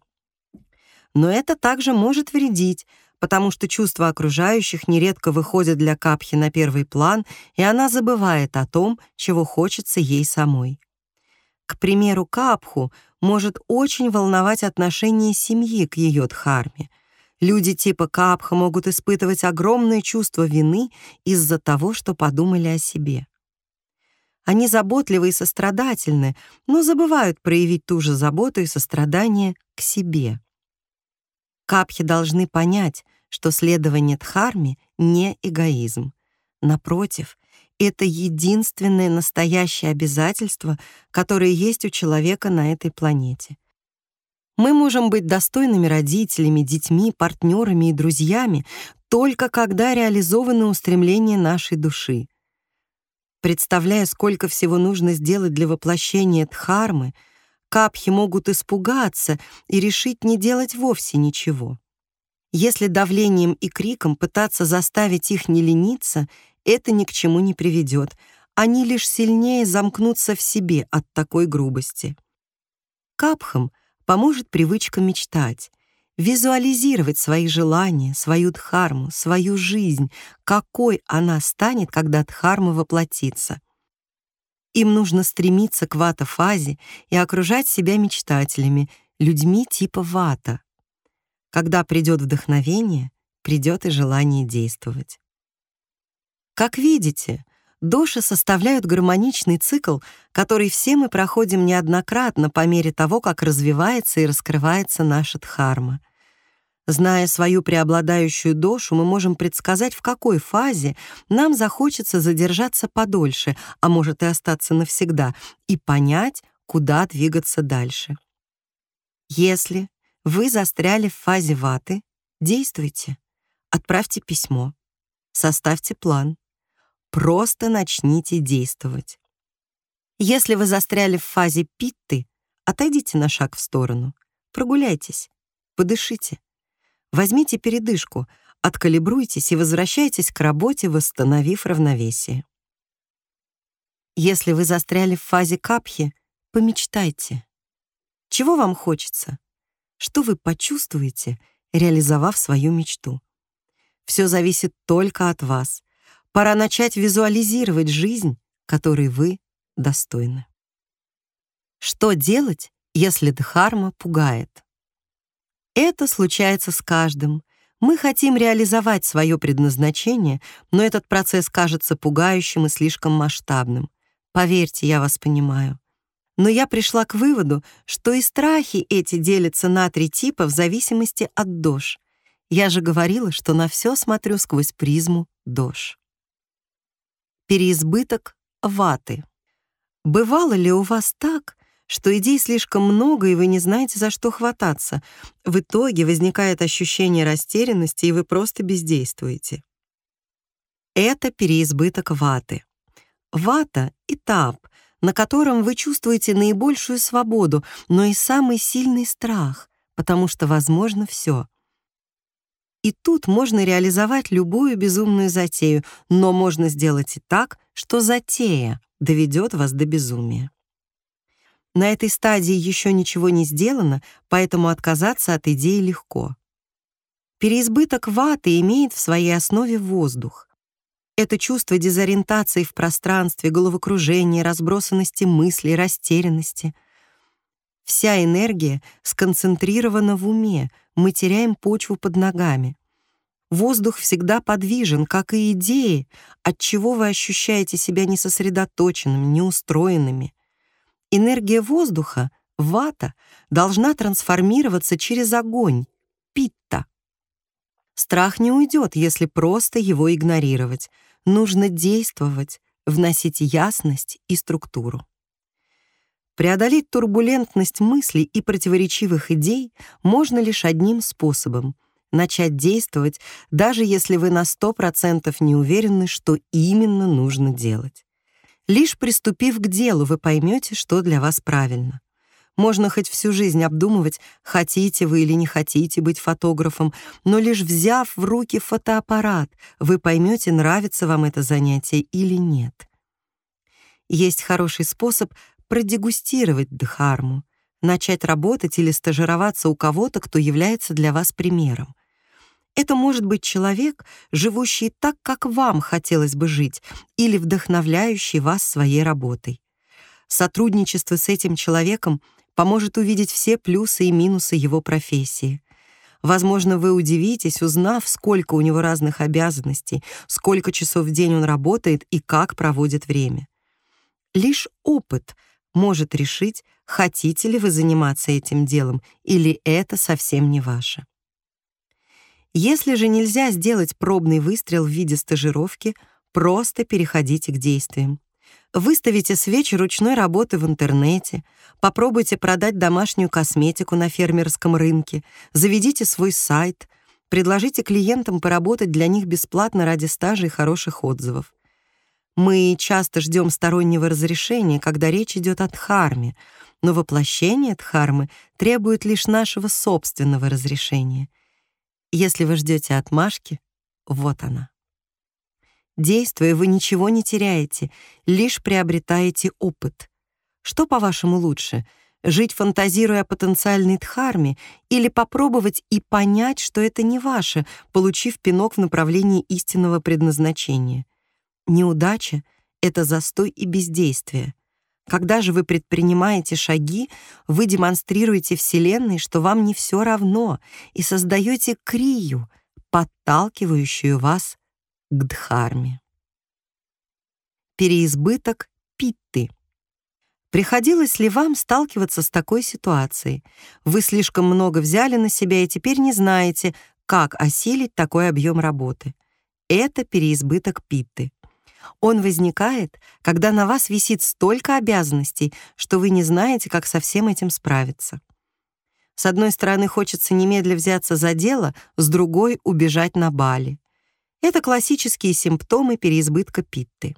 Но это также может вредить, потому что чувства окружающих нередко выходят для капхи на первый план, и она забывает о том, чего хочется ей самой. К примеру, капху может очень волновать отношение семьи к ее дхарме. Люди типа Капха могут испытывать огромное чувство вины из-за того, что подумали о себе. Они заботливы и сострадательны, но забывают проявить ту же заботу и сострадание к себе. Капхи должны понять, что следование дхарме — не эгоизм. Напротив, это единственное настоящее обязательство, которое есть у человека на этой планете. Мы можем быть достойными родителями, детьми, партнерами и друзьями только когда реализованы устремления нашей души. Представляя, сколько всего нужно сделать для воплощения дхармы, капхи могут испугаться и решить не делать вовсе ничего. Если давлением и криком пытаться заставить их не лениться это ни к чему не приведет. Они лишь сильнее замкнутся в себе от такой грубости. Капхам поможет привычка мечтать, визуализировать свои желания, свою дхарму, свою жизнь, какой она станет, когда дхарма воплотится. Им нужно стремиться к вата-фазе и окружать себя мечтателями, людьми типа вата. Когда придет вдохновение, придет и желание действовать. Как видите, Доши составляют гармоничный цикл, который все мы проходим неоднократно по мере того, как развивается и раскрывается наша дхарма. Зная свою преобладающую дошу, мы можем предсказать, в какой фазе нам захочется задержаться подольше, а может и остаться навсегда, и понять, куда двигаться дальше. Если вы застряли в фазе ваты, действуйте. Отправьте письмо. Составьте план. Просто начните действовать. Если вы застряли в фазе питты, отойдите на шаг в сторону. Прогуляйтесь, подышите. Возьмите передышку, откалибруйтесь и возвращайтесь к работе, восстановив равновесие. Если вы застряли в фазе капхи, помечтайте. Чего вам хочется? Что вы почувствуете, реализовав свою мечту? Все зависит только от вас. Пора начать визуализировать жизнь, которой вы достойны. Что делать, если дхарма пугает? Это случается с каждым. Мы хотим реализовать свое предназначение, но этот процесс кажется пугающим и слишком масштабным. Поверьте, я вас понимаю. Но я пришла к выводу, что и страхи эти делятся на три типа в зависимости от дож. Я же говорила, что на все смотрю сквозь призму дож переизбыток ваты. Бывало ли у вас так, что идей слишком много, и вы не знаете, за что хвататься? В итоге возникает ощущение растерянности, и вы просто бездействуете. Это переизбыток ваты. Вата — этап, на котором вы чувствуете наибольшую свободу, но и самый сильный страх, потому что возможно все. И тут можно реализовать любую безумную затею, но можно сделать и так, что затея доведет вас до безумия. На этой стадии еще ничего не сделано, поэтому отказаться от идеи легко. Переизбыток ваты имеет в своей основе воздух. Это чувство дезориентации в пространстве, головокружения, разбросанности мыслей, растерянности. Вся энергия сконцентрирована в уме, мы теряем почву под ногами. Воздух всегда подвижен, как и идеи, отчего вы ощущаете себя несосредоточенными, неустроенными. Энергия воздуха, вата, должна трансформироваться через огонь, питта. Страх не уйдет, если просто его игнорировать. Нужно действовать, вносить ясность и структуру. Преодолеть турбулентность мыслей и противоречивых идей можно лишь одним способом — начать действовать, даже если вы на 100% не уверены, что именно нужно делать. Лишь приступив к делу, вы поймете, что для вас правильно. Можно хоть всю жизнь обдумывать, хотите вы или не хотите быть фотографом, но лишь взяв в руки фотоаппарат, вы поймете, нравится вам это занятие или нет. Есть хороший способ продегустировать дхарму, начать работать или стажироваться у кого-то, кто является для вас примером. Это может быть человек, живущий так, как вам хотелось бы жить, или вдохновляющий вас своей работой. Сотрудничество с этим человеком поможет увидеть все плюсы и минусы его профессии. Возможно, вы удивитесь, узнав, сколько у него разных обязанностей, сколько часов в день он работает и как проводит время. Лишь опыт — может решить, хотите ли вы заниматься этим делом или это совсем не ваше. Если же нельзя сделать пробный выстрел в виде стажировки, просто переходите к действиям. Выставите свечи ручной работы в интернете, попробуйте продать домашнюю косметику на фермерском рынке, заведите свой сайт, предложите клиентам поработать для них бесплатно ради стажа и хороших отзывов. Мы часто ждем стороннего разрешения, когда речь идет о дхарме, но воплощение дхармы требует лишь нашего собственного разрешения. Если вы ждете отмашки, вот она. Действуя, вы ничего не теряете, лишь приобретаете опыт. Что, по-вашему, лучше — жить, фантазируя о потенциальной дхарме, или попробовать и понять, что это не ваше, получив пинок в направлении истинного предназначения — Неудача — это застой и бездействие. Когда же вы предпринимаете шаги, вы демонстрируете Вселенной, что вам не все равно, и создаете крию, подталкивающую вас к Дхарме. переизбыток питты. Приходилось ли вам сталкиваться с такой ситуацией? Вы слишком много взяли на себя и теперь не знаете, как осилить такой объем работы. Это переизбыток питты. Он возникает, когда на вас висит столько обязанностей, что вы не знаете, как со всем этим справиться. С одной стороны, хочется немедля взяться за дело, с другой — убежать на Бали. Это классические симптомы переизбытка питты.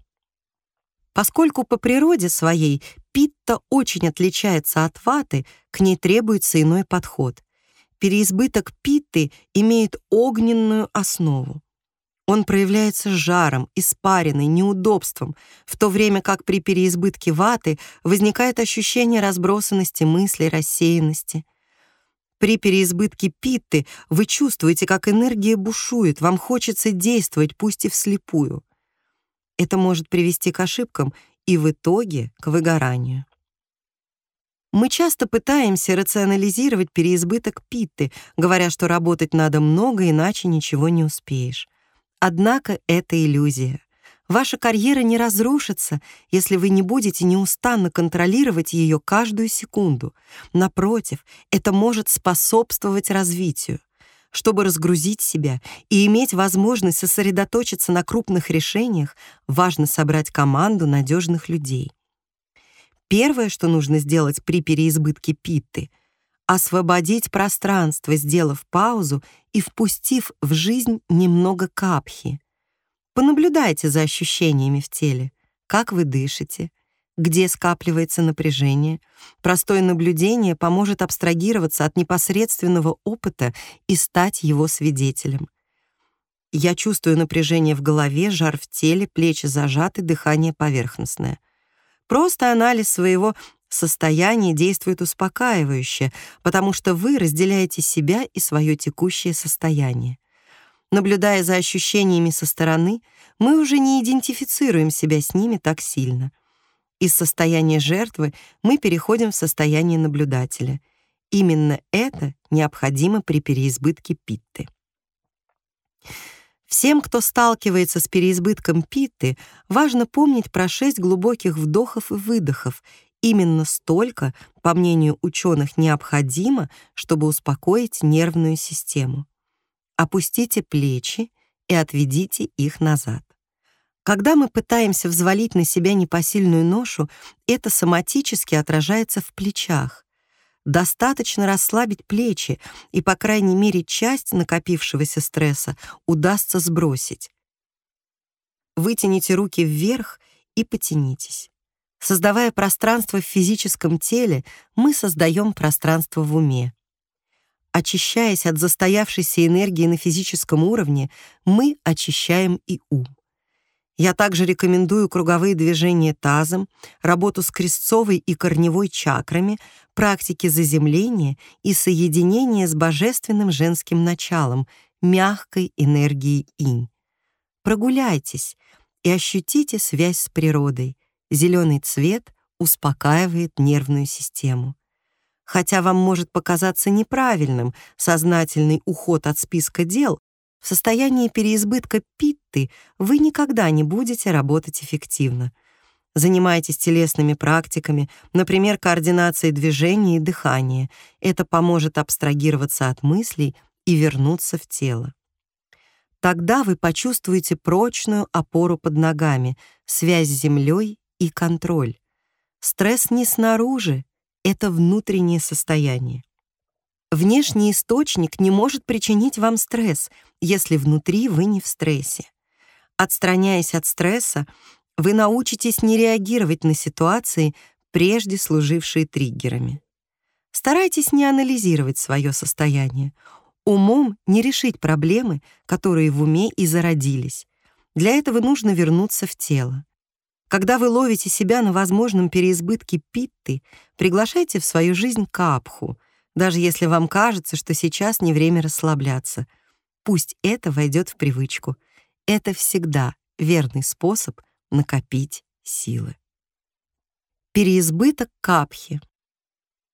Поскольку по природе своей питта очень отличается от ваты, к ней требуется иной подход. Переизбыток питты имеет огненную основу. Он проявляется жаром, испариной, неудобством, в то время как при переизбытке ваты возникает ощущение разбросанности мыслей, рассеянности. При переизбытке питты вы чувствуете, как энергия бушует, вам хочется действовать, пусть и вслепую. Это может привести к ошибкам и в итоге к выгоранию. Мы часто пытаемся рационализировать переизбыток питты, говоря, что работать надо много, иначе ничего не успеешь. Однако это иллюзия. Ваша карьера не разрушится, если вы не будете неустанно контролировать ее каждую секунду. Напротив, это может способствовать развитию. Чтобы разгрузить себя и иметь возможность сосредоточиться на крупных решениях, важно собрать команду надежных людей. Первое, что нужно сделать при переизбытке питты освободить пространство, сделав паузу и впустив в жизнь немного капхи. Понаблюдайте за ощущениями в теле, как вы дышите, где скапливается напряжение. Простое наблюдение поможет абстрагироваться от непосредственного опыта и стать его свидетелем. Я чувствую напряжение в голове, жар в теле, плечи зажаты, дыхание поверхностное. Просто анализ своего Состояние действует успокаивающе, потому что вы разделяете себя и свое текущее состояние. Наблюдая за ощущениями со стороны, мы уже не идентифицируем себя с ними так сильно. Из состояния жертвы мы переходим в состояние наблюдателя. Именно это необходимо при переизбытке питты. Всем, кто сталкивается с переизбытком питты, важно помнить про шесть глубоких вдохов и выдохов Именно столько, по мнению ученых, необходимо, чтобы успокоить нервную систему. Опустите плечи и отведите их назад. Когда мы пытаемся взвалить на себя непосильную ношу, это соматически отражается в плечах. Достаточно расслабить плечи, и, по крайней мере, часть накопившегося стресса удастся сбросить. Вытяните руки вверх и потянитесь. Создавая пространство в физическом теле, мы создаем пространство в уме. Очищаясь от застоявшейся энергии на физическом уровне, мы очищаем и ум. Я также рекомендую круговые движения тазом, работу с крестцовой и корневой чакрами, практики заземления и соединения с божественным женским началом, мягкой энергией инь. Прогуляйтесь и ощутите связь с природой, Зеленый цвет успокаивает нервную систему. Хотя вам может показаться неправильным сознательный уход от списка дел, в состоянии переизбытка питты вы никогда не будете работать эффективно. Занимайтесь телесными практиками, например, координацией движения и дыхания. Это поможет абстрагироваться от мыслей и вернуться в тело. Тогда вы почувствуете прочную опору под ногами, связь с землей и контроль. Стресс не снаружи, это внутреннее состояние. Внешний источник не может причинить вам стресс, если внутри вы не в стрессе. Отстраняясь от стресса, вы научитесь не реагировать на ситуации, прежде служившие триггерами. Старайтесь не анализировать свое состояние. Умом не решить проблемы, которые в уме и зародились. Для этого нужно вернуться в тело. Когда вы ловите себя на возможном переизбытке питты, приглашайте в свою жизнь капху, даже если вам кажется, что сейчас не время расслабляться. Пусть это войдет в привычку. Это всегда верный способ накопить силы. Переизбыток капхи.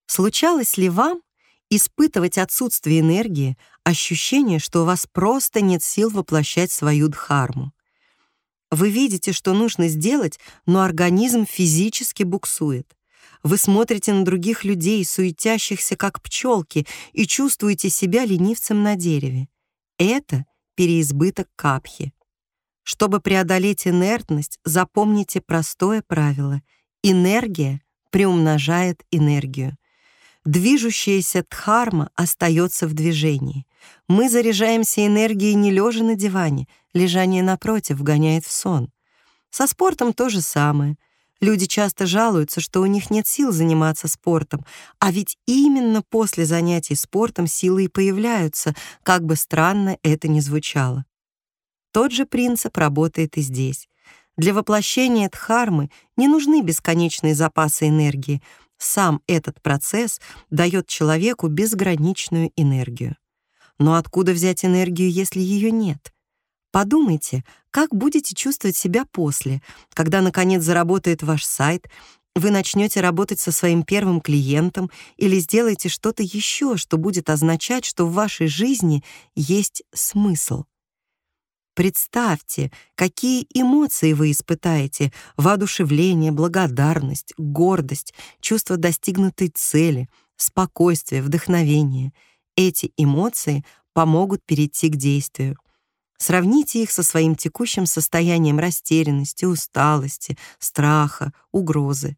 Случалось ли вам испытывать отсутствие энергии, ощущение, что у вас просто нет сил воплощать свою дхарму? Вы видите, что нужно сделать, но организм физически буксует. Вы смотрите на других людей, суетящихся как пчелки, и чувствуете себя ленивцем на дереве. Это переизбыток капхи. Чтобы преодолеть инертность, запомните простое правило. Энергия приумножает энергию. Движущаяся дхарма остается в движении. Мы заряжаемся энергией не лежа на диване, лежание напротив вгоняет в сон. Со спортом то же самое. Люди часто жалуются, что у них нет сил заниматься спортом, а ведь именно после занятий спортом силы и появляются, как бы странно это ни звучало. Тот же принцип работает и здесь. Для воплощения дхармы не нужны бесконечные запасы энергии. Сам этот процесс дает человеку безграничную энергию. Но откуда взять энергию, если ее нет? Подумайте, как будете чувствовать себя после, когда, наконец, заработает ваш сайт, вы начнете работать со своим первым клиентом или сделаете что-то еще, что будет означать, что в вашей жизни есть смысл. Представьте, какие эмоции вы испытаете: воодушевление, благодарность, гордость, чувство достигнутой цели, спокойствие, вдохновение. Эти эмоции помогут перейти к действию. Сравните их со своим текущим состоянием растерянности, усталости, страха, угрозы.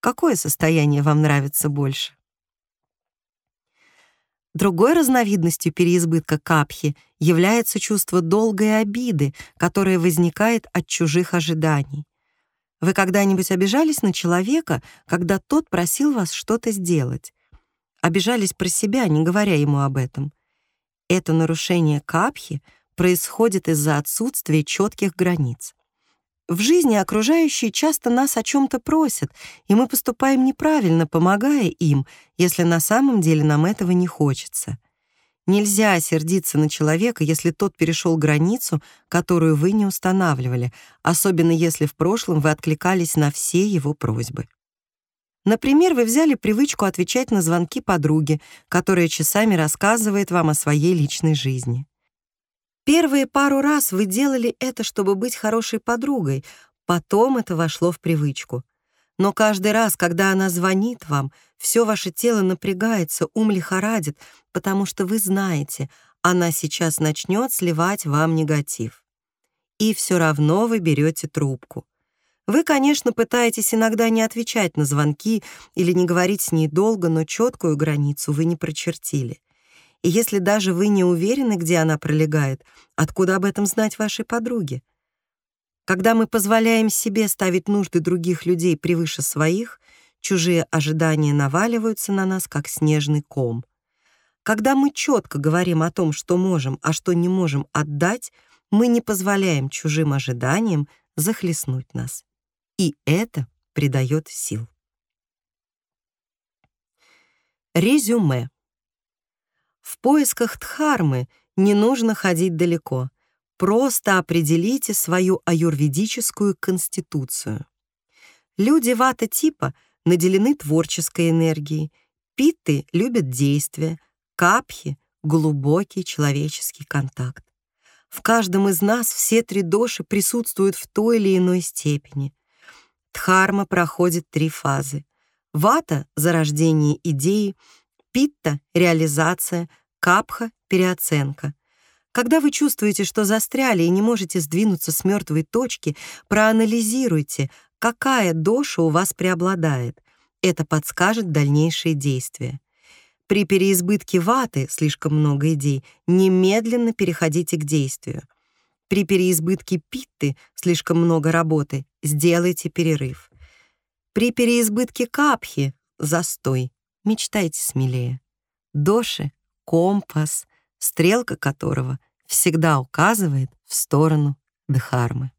Какое состояние вам нравится больше? Другой разновидностью переизбытка капхи является чувство долгой обиды, которое возникает от чужих ожиданий. Вы когда-нибудь обижались на человека, когда тот просил вас что-то сделать? Обижались про себя, не говоря ему об этом. Это нарушение капхи происходит из-за отсутствия четких границ. В жизни окружающие часто нас о чем-то просят, и мы поступаем неправильно, помогая им, если на самом деле нам этого не хочется. Нельзя сердиться на человека, если тот перешел границу, которую вы не устанавливали, особенно если в прошлом вы откликались на все его просьбы. Например, вы взяли привычку отвечать на звонки подруги, которая часами рассказывает вам о своей личной жизни. Первые пару раз вы делали это, чтобы быть хорошей подругой, потом это вошло в привычку. Но каждый раз, когда она звонит вам, все ваше тело напрягается, ум лихорадит, потому что вы знаете, она сейчас начнет сливать вам негатив. И все равно вы берете трубку. Вы, конечно, пытаетесь иногда не отвечать на звонки или не говорить с ней долго, но четкую границу вы не прочертили. И если даже вы не уверены, где она пролегает, откуда об этом знать вашей подруге? Когда мы позволяем себе ставить нужды других людей превыше своих, чужие ожидания наваливаются на нас, как снежный ком. Когда мы четко говорим о том, что можем, а что не можем отдать, мы не позволяем чужим ожиданиям захлестнуть нас. И это придает сил. Резюме. В поисках Дхармы не нужно ходить далеко. Просто определите свою аюрведическую конституцию. Люди вата-типа наделены творческой энергией, питты любят действия, капхи — глубокий человеческий контакт. В каждом из нас все три доши присутствуют в той или иной степени. Дхарма проходит три фазы. Вата — зарождение идеи, Питта — реализация, капха — переоценка. Когда вы чувствуете, что застряли и не можете сдвинуться с мертвой точки, проанализируйте, какая доша у вас преобладает. Это подскажет дальнейшие действия. При переизбытке ваты, слишком много идей, немедленно переходите к действию. При переизбытке питты, слишком много работы, сделайте перерыв. При переизбытке капхи — застой мечтайте смелее. Доши — компас, стрелка которого всегда указывает в сторону Дхармы.